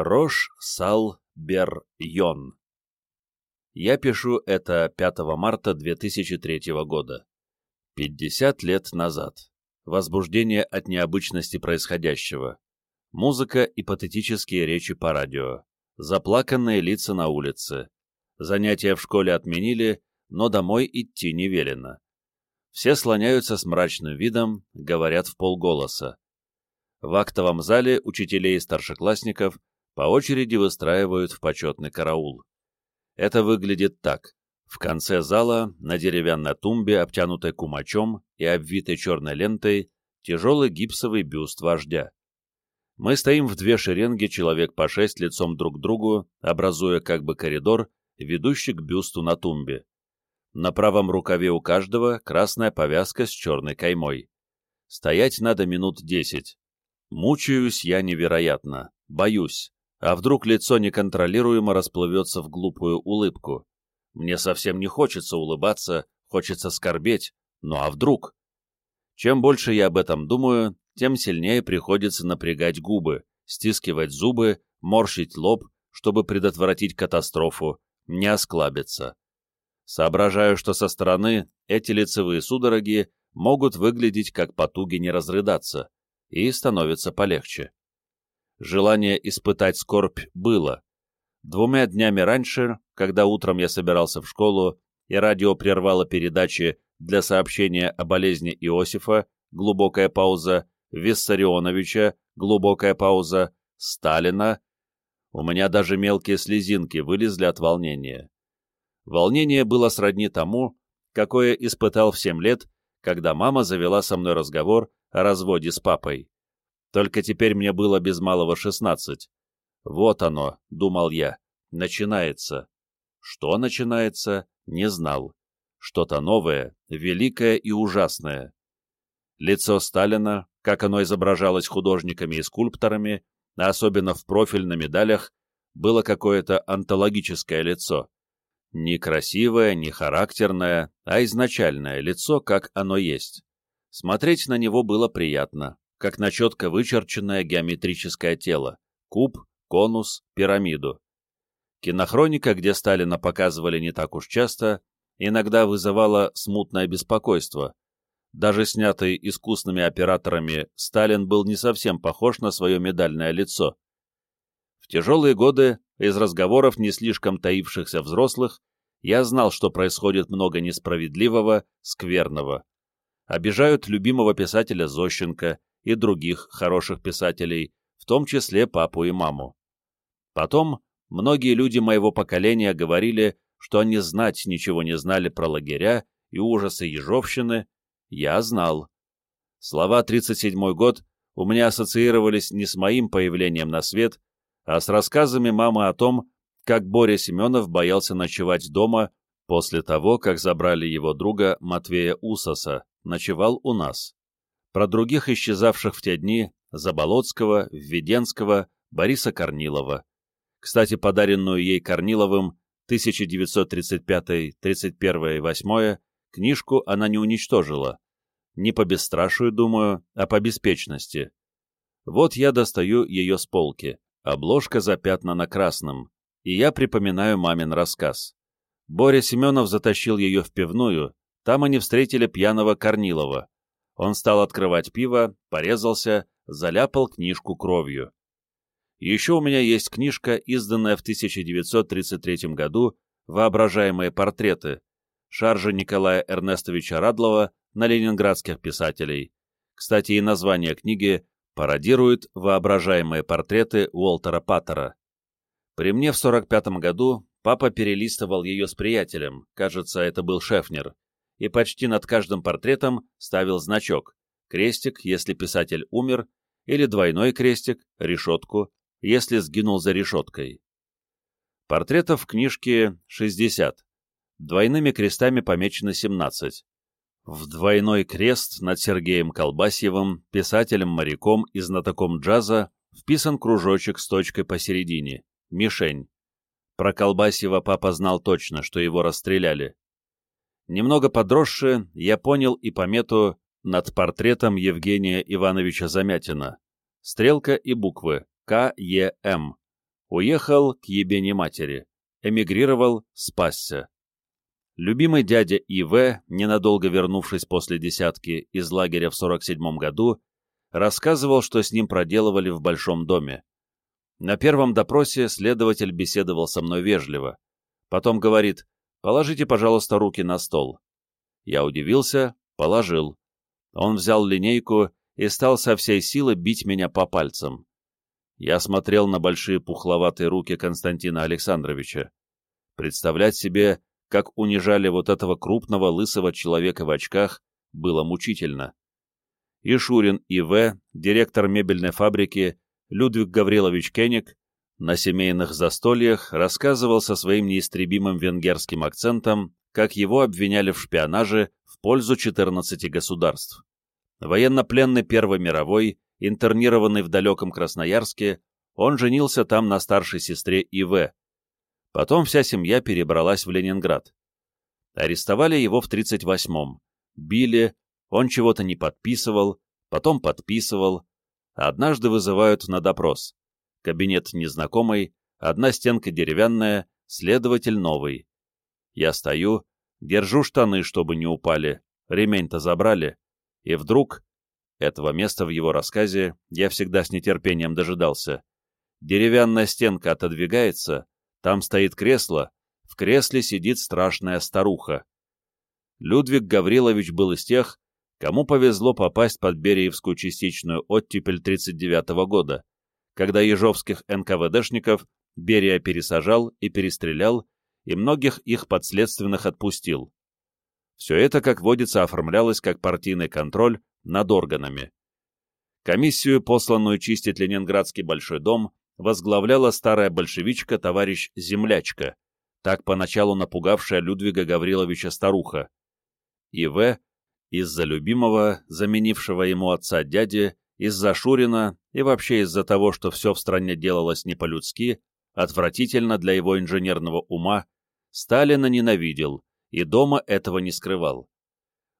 Рош Сал Бер Йон. Я пишу это 5 марта 2003 года. 50 лет назад. Возбуждение от необычности происходящего. Музыка и патетические речи по радио. Заплаканные лица на улице. Занятия в школе отменили, но домой идти не велено. Все слоняются с мрачным видом, говорят в полголоса. В актовом зале учителей и старшеклассников по очереди выстраивают в почетный караул. Это выглядит так. В конце зала, на деревянной тумбе, обтянутой кумачом и обвитой черной лентой, тяжелый гипсовый бюст вождя. Мы стоим в две шеренги, человек по шесть лицом друг к другу, образуя как бы коридор, ведущий к бюсту на тумбе. На правом рукаве у каждого красная повязка с черной каймой. Стоять надо минут десять. Мучаюсь я невероятно, боюсь. А вдруг лицо неконтролируемо расплывется в глупую улыбку? Мне совсем не хочется улыбаться, хочется скорбеть, ну а вдруг? Чем больше я об этом думаю, тем сильнее приходится напрягать губы, стискивать зубы, морщить лоб, чтобы предотвратить катастрофу, не осклабиться. Соображаю, что со стороны эти лицевые судороги могут выглядеть как потуги не разрыдаться, и становится полегче. Желание испытать скорбь было. Двумя днями раньше, когда утром я собирался в школу, и радио прервало передачи для сообщения о болезни Иосифа, глубокая пауза, Виссарионовича, глубокая пауза, Сталина, у меня даже мелкие слезинки вылезли от волнения. Волнение было сродни тому, какое испытал в семь лет, когда мама завела со мной разговор о разводе с папой. Только теперь мне было без малого шестнадцать. Вот оно, думал я, начинается. Что начинается, не знал. Что-то новое, великое и ужасное. Лицо Сталина, как оно изображалось художниками и скульпторами, а особенно в профиль на медалях, было какое-то антологическое лицо. Не красивое, не характерное, а изначальное лицо, как оно есть. Смотреть на него было приятно, как на четко вычерченное геометрическое тело — куб, конус, пирамиду. Кинохроника, где Сталина показывали не так уж часто, иногда вызывала смутное беспокойство. Даже снятый искусными операторами, Сталин был не совсем похож на свое медальное лицо. В тяжелые годы, из разговоров не слишком таившихся взрослых, я знал, что происходит много несправедливого, скверного обижают любимого писателя Зощенко и других хороших писателей, в том числе папу и маму. Потом многие люди моего поколения говорили, что они знать ничего не знали про лагеря и ужасы Ежовщины. Я знал. Слова «37 год» у меня ассоциировались не с моим появлением на свет, а с рассказами мамы о том, как Боря Семенов боялся ночевать дома после того, как забрали его друга Матвея Усоса, ночевал у нас. Про других исчезавших в те дни Заболоцкого, Введенского, Бориса Корнилова. Кстати, подаренную ей Корниловым 1935-31-8 книжку она не уничтожила. Не по бесстрашию, думаю, а по беспечности. Вот я достаю ее с полки. Обложка запятнана красным. И я припоминаю мамин рассказ. Боря Семенов затащил ее в пивную, там они встретили пьяного Корнилова. Он стал открывать пиво, порезался, заляпал книжку кровью. Еще у меня есть книжка, изданная в 1933 году «Воображаемые портреты» шаржа Николая Эрнестовича Радлова на ленинградских писателей. Кстати, и название книги пародирует воображаемые портреты Уолтера Паттера. При мне в 45 году папа перелистывал ее с приятелем, кажется, это был Шефнер, и почти над каждым портретом ставил значок крестик, если писатель умер, или двойной крестик, решетку, если сгинул за решеткой. Портретов в книжке 60, двойными крестами помечено 17. В двойной крест над Сергеем Колбасьевым, писателем-моряком и знатоком джаза, вписан кружочек с точкой посередине, мишень. Про Колбасьева папа знал точно, что его расстреляли. Немного подросши, я понял и помету над портретом Евгения Ивановича Замятина. Стрелка и буквы К, Е, М. Уехал к ебени матери. Эмигрировал, спасся. Любимый дядя И.В., ненадолго вернувшись после десятки из лагеря в 47 году, рассказывал, что с ним проделывали в большом доме. На первом допросе следователь беседовал со мной вежливо. Потом говорит, положите, пожалуйста, руки на стол. Я удивился, положил. Он взял линейку и стал со всей силы бить меня по пальцам. Я смотрел на большие пухловатые руки Константина Александровича. Представлять себе, как унижали вот этого крупного лысого человека в очках, было мучительно. И Шурин И.В., директор мебельной фабрики, Людвиг Гаврилович Кеник, на семейных застольях рассказывал со своим неистребимым венгерским акцентом, как его обвиняли в шпионаже в пользу 14 государств. Военнопленный Первой мировой, интернированный в далеком Красноярске, он женился там на старшей сестре И.В. Потом вся семья перебралась в Ленинград. Арестовали его в 38-м, били, он чего-то не подписывал, потом подписывал, однажды вызывают на допрос. Кабинет незнакомый, одна стенка деревянная, следователь новый. Я стою, держу штаны, чтобы не упали, ремень-то забрали, и вдруг, этого места в его рассказе я всегда с нетерпением дожидался, деревянная стенка отодвигается, там стоит кресло, в кресле сидит страшная старуха. Людвиг Гаврилович был из тех, кому повезло попасть под Бериевскую частичную оттепель 39 -го года, когда ежовских НКВДшников Берия пересажал и перестрелял, и многих их подследственных отпустил. Все это, как водится, оформлялось как партийный контроль над органами. Комиссию, посланную чистить Ленинградский Большой дом, возглавляла старая большевичка товарищ Землячка, так поначалу напугавшая Людвига Гавриловича старуха. И В. из-за любимого, заменившего ему отца дяди, из-за Шурина и вообще из-за того, что все в стране делалось не по-людски, отвратительно для его инженерного ума, Сталина ненавидел и дома этого не скрывал.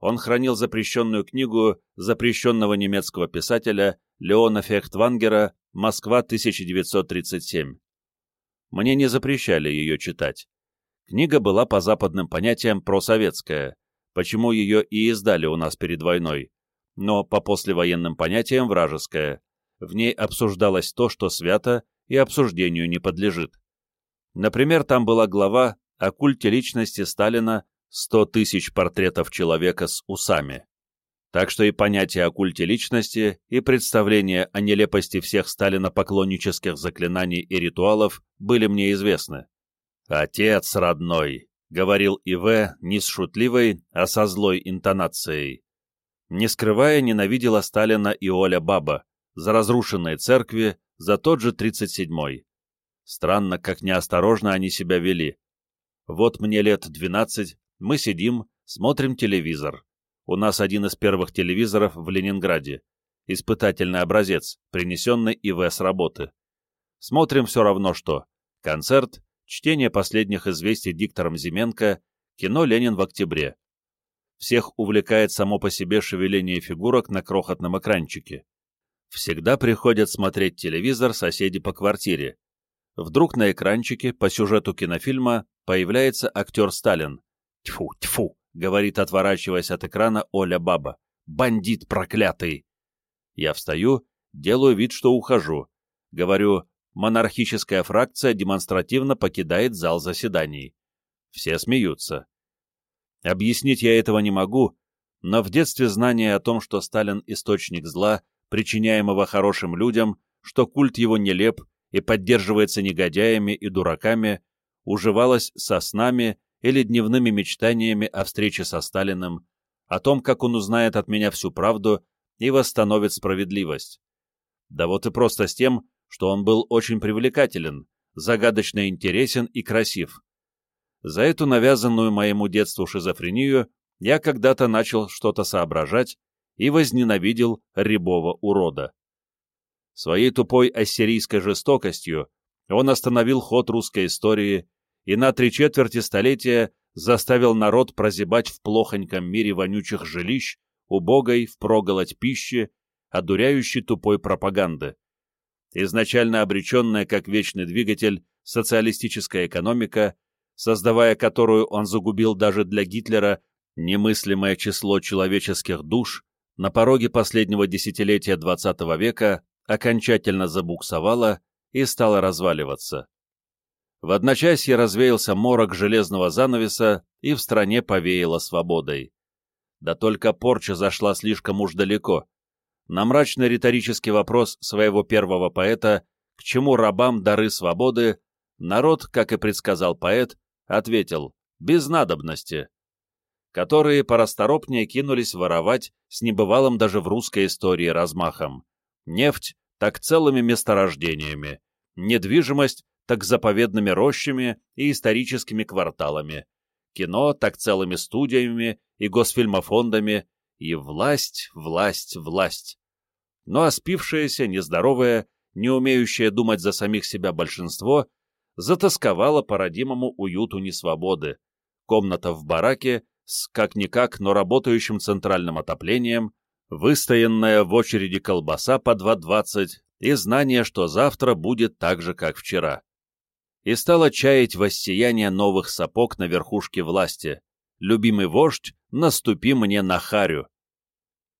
Он хранил запрещенную книгу запрещенного немецкого писателя Леона Фехтвангера «Москва, 1937». Мне не запрещали ее читать. Книга была по западным понятиям просоветская, почему ее и издали у нас перед войной, но по послевоенным понятиям вражеская. В ней обсуждалось то, что свято и обсуждению не подлежит. Например, там была глава о культе личности Сталина «100 тысяч портретов человека с усами». Так что и понятие о культе личности, и представление о нелепости всех Сталина-поклоннических заклинаний и ритуалов были мне известны. «Отец родной», — говорил И.В. не с шутливой, а со злой интонацией. Не скрывая, ненавидела Сталина и Оля Баба за разрушенные церкви, за тот же 37-й. Странно, как неосторожно они себя вели. Вот мне лет 12, мы сидим, смотрим телевизор. У нас один из первых телевизоров в Ленинграде. Испытательный образец, принесенный ИВ с работы. Смотрим все равно что. Концерт, чтение последних известий диктором Зименко, кино «Ленин в октябре». Всех увлекает само по себе шевеление фигурок на крохотном экранчике. Всегда приходят смотреть телевизор соседи по квартире. Вдруг на экранчике по сюжету кинофильма появляется актер Сталин. «Тьфу, тьфу!» — говорит, отворачиваясь от экрана Оля Баба. «Бандит проклятый!» Я встаю, делаю вид, что ухожу. Говорю, монархическая фракция демонстративно покидает зал заседаний. Все смеются. Объяснить я этого не могу, но в детстве знание о том, что Сталин — источник зла, причиняемого хорошим людям, что культ его нелеп и поддерживается негодяями и дураками, уживалось со снами или дневными мечтаниями о встрече со Сталиным, о том, как он узнает от меня всю правду и восстановит справедливость. Да вот и просто с тем, что он был очень привлекателен, загадочно интересен и красив. За эту навязанную моему детству шизофрению я когда-то начал что-то соображать и возненавидел рябого урода. Своей тупой ассирийской жестокостью он остановил ход русской истории и на три четверти столетия заставил народ прозябать в плохоньком мире вонючих жилищ, убогой впроголодь пищи, одуряющей тупой пропаганды. изначально обреченная как вечный двигатель социалистическая экономика, создавая которую он загубил даже для Гитлера немыслимое число человеческих душ, на пороге последнего десятилетия XX века окончательно забуксовала и стала разваливаться. В одночасье развеялся морок железного занавеса, и в стране повеяло свободой. Да только порча зашла слишком уж далеко. На мрачный риторический вопрос своего первого поэта «К чему рабам дары свободы?» народ, как и предсказал поэт, ответил «Без надобности», которые порасторопнее кинулись воровать с небывалым даже в русской истории размахом. Нефть так целыми месторождениями, недвижимость так заповедными рощами и историческими кварталами, кино так целыми студиями и госфильмофондами, и власть, власть, власть. Ну а спившееся, нездоровое, не умеющее думать за самих себя большинство, затасковало по родимому уюту несвободы. Комната в бараке с как-никак, но работающим центральным отоплением, выстоянная в очереди колбаса по 2,20 и знание, что завтра будет так же, как вчера. И стало чаять воссияние новых сапог на верхушке власти. Любимый вождь, наступи мне на харю.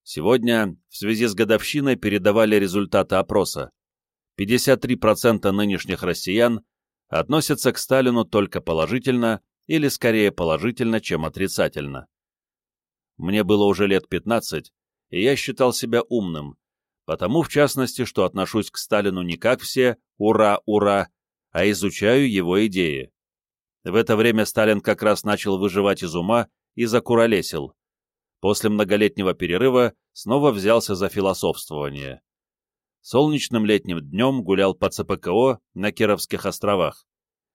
Сегодня в связи с годовщиной передавали результаты опроса. 53% нынешних россиян относятся к Сталину только положительно или скорее положительно, чем отрицательно. Мне было уже лет 15, и я считал себя умным, потому, в частности, что отношусь к Сталину не как все «ура, ура», а изучаю его идеи. В это время Сталин как раз начал выживать из ума и закуролесил. После многолетнего перерыва снова взялся за философствование. Солнечным летним днем гулял по ЦПКО на Кировских островах.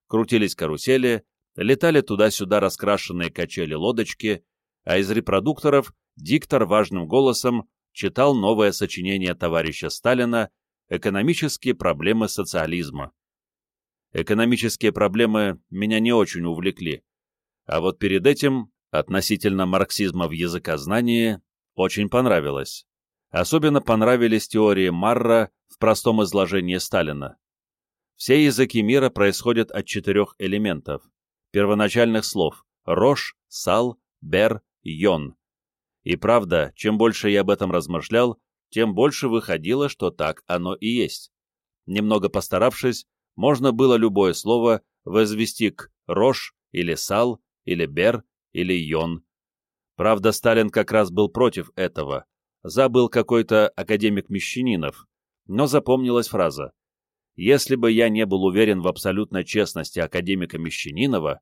Крутились карусели, летали туда-сюда раскрашенные качели-лодочки, а из репродукторов диктор важным голосом читал новое сочинение товарища Сталина «Экономические проблемы социализма». Экономические проблемы меня не очень увлекли, а вот перед этим относительно марксизма в языкознании очень понравилось. Особенно понравились теории Марра в простом изложении Сталина. Все языки мира происходят от четырех элементов первоначальных слов «рош», «сал», «бер», «йон». И правда, чем больше я об этом размышлял, тем больше выходило, что так оно и есть. Немного постаравшись, можно было любое слово возвести к «рош» или «сал», или «бер», или «йон». Правда, Сталин как раз был против этого. Забыл какой-то академик Мещанинов, но запомнилась фраза если бы я не был уверен в абсолютной честности академика Мещанинова,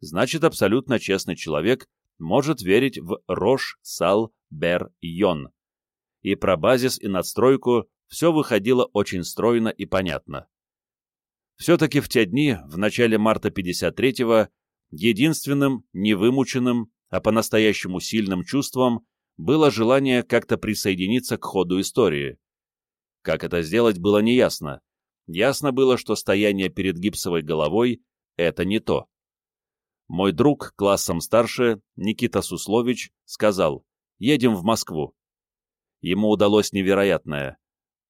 значит абсолютно честный человек может верить в Рош, Сал, Бер, Йон. И про базис и надстройку все выходило очень стройно и понятно. Все-таки в те дни, в начале марта 53-го, единственным, невымученным, а по-настоящему сильным чувством было желание как-то присоединиться к ходу истории. Как это сделать, было неясно, Ясно было, что стояние перед гипсовой головой — это не то. Мой друг, классом старше, Никита Суслович, сказал «Едем в Москву». Ему удалось невероятное.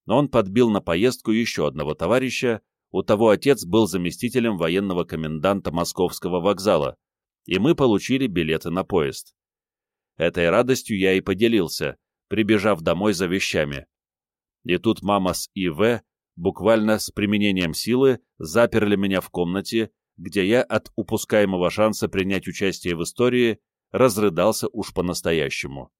Но он подбил на поездку еще одного товарища, у того отец был заместителем военного коменданта Московского вокзала, и мы получили билеты на поезд. Этой радостью я и поделился, прибежав домой за вещами. И тут мама с И.В буквально с применением силы заперли меня в комнате, где я от упускаемого шанса принять участие в истории разрыдался уж по-настоящему.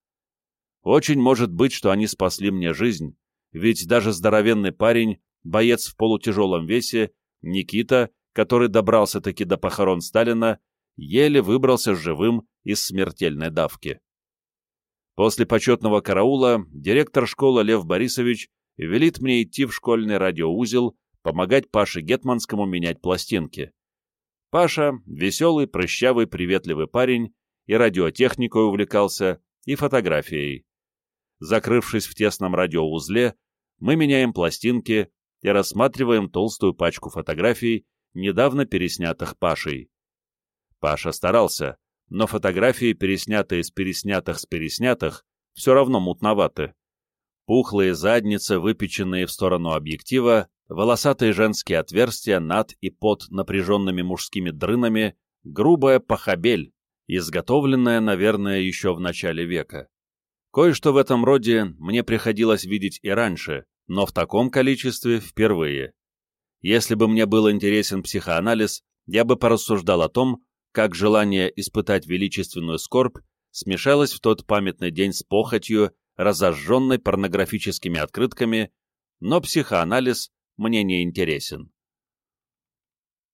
Очень может быть, что они спасли мне жизнь, ведь даже здоровенный парень, боец в полутяжелом весе, Никита, который добрался-таки до похорон Сталина, еле выбрался живым из смертельной давки. После почетного караула директор школы Лев Борисович велит мне идти в школьный радиоузел, помогать Паше Гетманскому менять пластинки. Паша — веселый, прыщавый, приветливый парень, и радиотехникой увлекался, и фотографией. Закрывшись в тесном радиоузле, мы меняем пластинки и рассматриваем толстую пачку фотографий, недавно переснятых Пашей. Паша старался, но фотографии, переснятые с переснятых с переснятых, все равно мутноваты. Пухлые задницы, выпеченные в сторону объектива, волосатые женские отверстия над и под напряженными мужскими дрынами, грубая похабель, изготовленная, наверное, еще в начале века. Кое-что в этом роде мне приходилось видеть и раньше, но в таком количестве впервые. Если бы мне был интересен психоанализ, я бы порассуждал о том, как желание испытать величественную скорбь смешалось в тот памятный день с похотью, разожженной порнографическими открытками, но психоанализ мне не интересен.